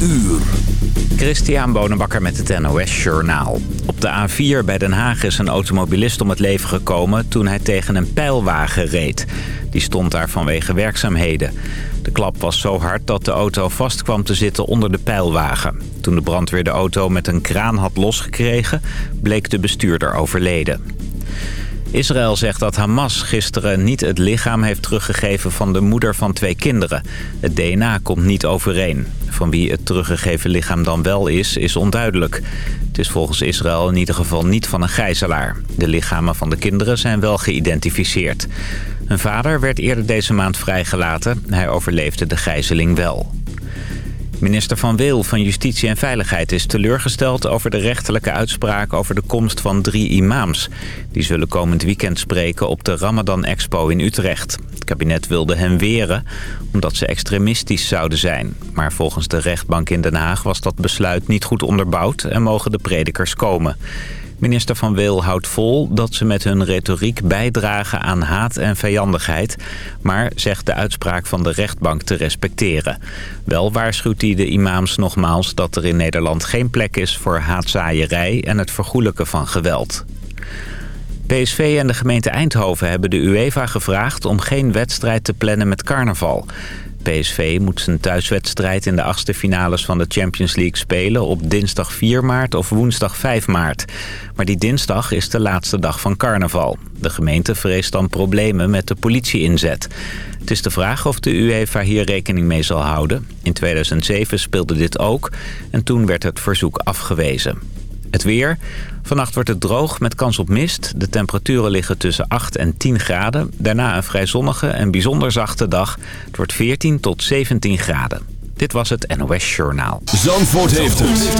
uur. Christian Bonenbakker met het NOS Journaal. Op de A4 bij Den Haag is een automobilist om het leven gekomen toen hij tegen een pijlwagen reed. Die stond daar vanwege werkzaamheden. De klap was zo hard dat de auto vast kwam te zitten onder de pijlwagen. Toen de brandweer de auto met een kraan had losgekregen, bleek de bestuurder overleden. Israël zegt dat Hamas gisteren niet het lichaam heeft teruggegeven van de moeder van twee kinderen. Het DNA komt niet overeen. Van wie het teruggegeven lichaam dan wel is, is onduidelijk. Het is volgens Israël in ieder geval niet van een gijzelaar. De lichamen van de kinderen zijn wel geïdentificeerd. Hun vader werd eerder deze maand vrijgelaten. Hij overleefde de gijzeling wel. Minister Van Weel van Justitie en Veiligheid is teleurgesteld over de rechterlijke uitspraak over de komst van drie imams. Die zullen komend weekend spreken op de Ramadan Expo in Utrecht. Het kabinet wilde hen weren omdat ze extremistisch zouden zijn. Maar volgens de rechtbank in Den Haag was dat besluit niet goed onderbouwd en mogen de predikers komen. Minister Van Weel houdt vol dat ze met hun retoriek bijdragen aan haat en vijandigheid... maar zegt de uitspraak van de rechtbank te respecteren. Wel waarschuwt hij de imams nogmaals dat er in Nederland geen plek is voor haatzaaierij en het vergoelijken van geweld. PSV en de gemeente Eindhoven hebben de UEFA gevraagd om geen wedstrijd te plannen met carnaval. PSV moet zijn thuiswedstrijd in de achtste finales van de Champions League spelen op dinsdag 4 maart of woensdag 5 maart. Maar die dinsdag is de laatste dag van carnaval. De gemeente vreest dan problemen met de politieinzet. Het is de vraag of de UEFA hier rekening mee zal houden. In 2007 speelde dit ook en toen werd het verzoek afgewezen. Het weer. Vannacht wordt het droog met kans op mist. De temperaturen liggen tussen 8 en 10 graden. Daarna een vrij zonnige en bijzonder zachte dag. Het wordt 14 tot 17 graden. Dit was het NOS Journaal. Zandvoort heeft het.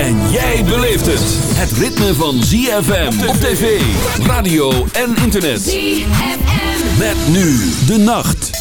En jij beleeft het. Het ritme van ZFM op tv, radio en internet. ZFM. Met nu de nacht.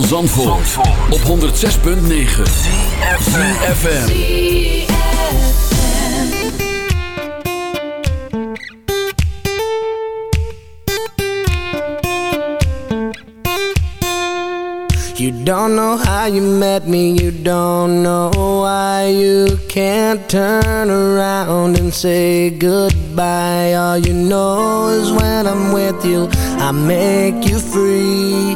Van Zandvoort, op 106.9 CFFM You don't know how you met me You don't know why. You can't turn around and say goodbye. All you know is when I'm with you I make you free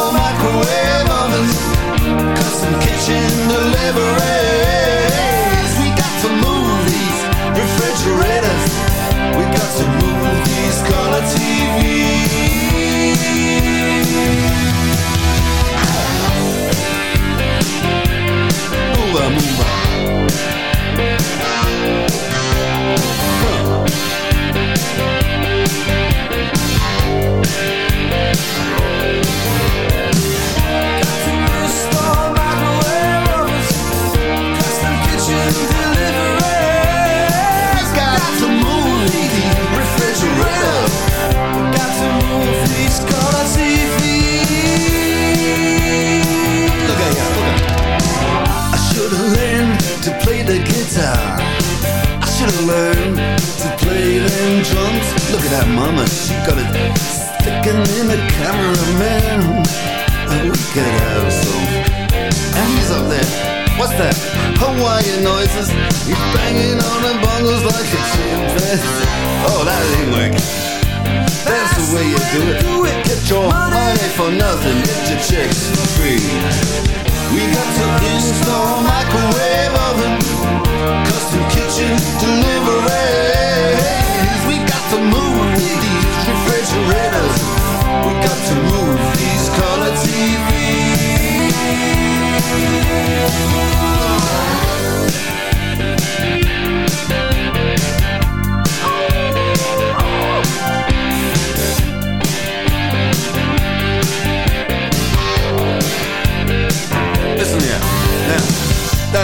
kitchen deliveries. That mama, she got it sticking in the cameraman. Oh, we could have some. And he's up there. What's that? Hawaiian noises. He's banging on the bongos like a chimpanzee. Oh, that ain't working. That's the way you do it. Get your money for nothing. Get your chicks free. We got to install microwave oven, custom kitchen deliveries.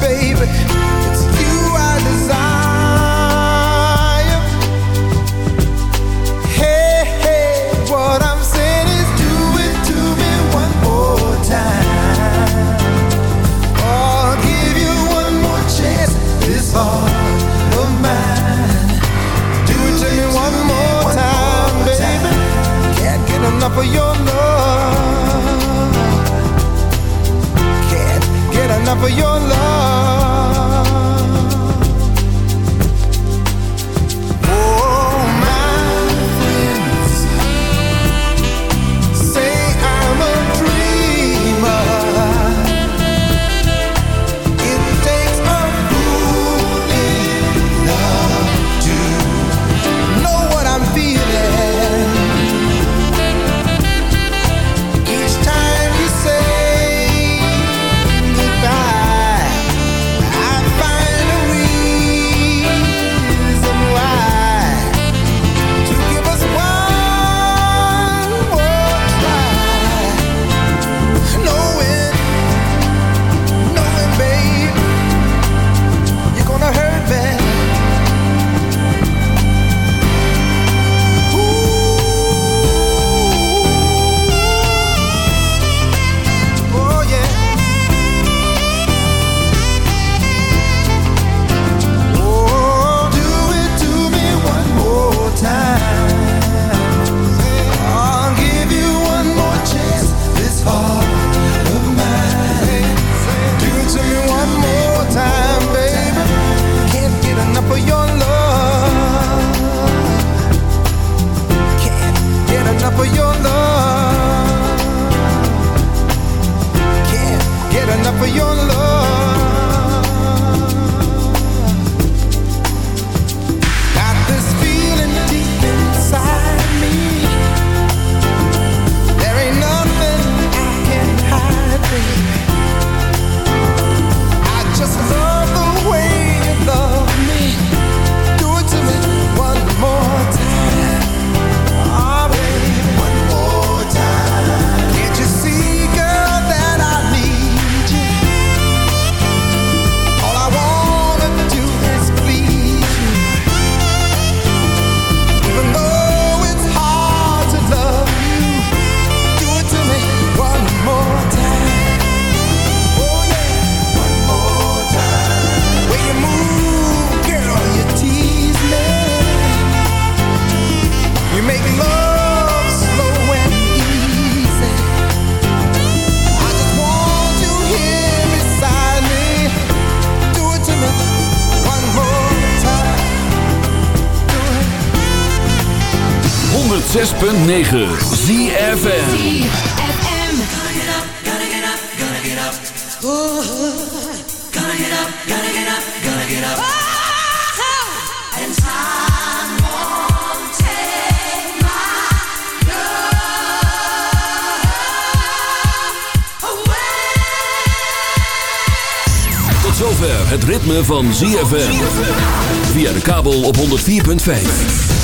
Baby. up for your love. Can't get enough of your love. 106.9 ZFN het ritme van ZFM. Via de kabel op 104.5.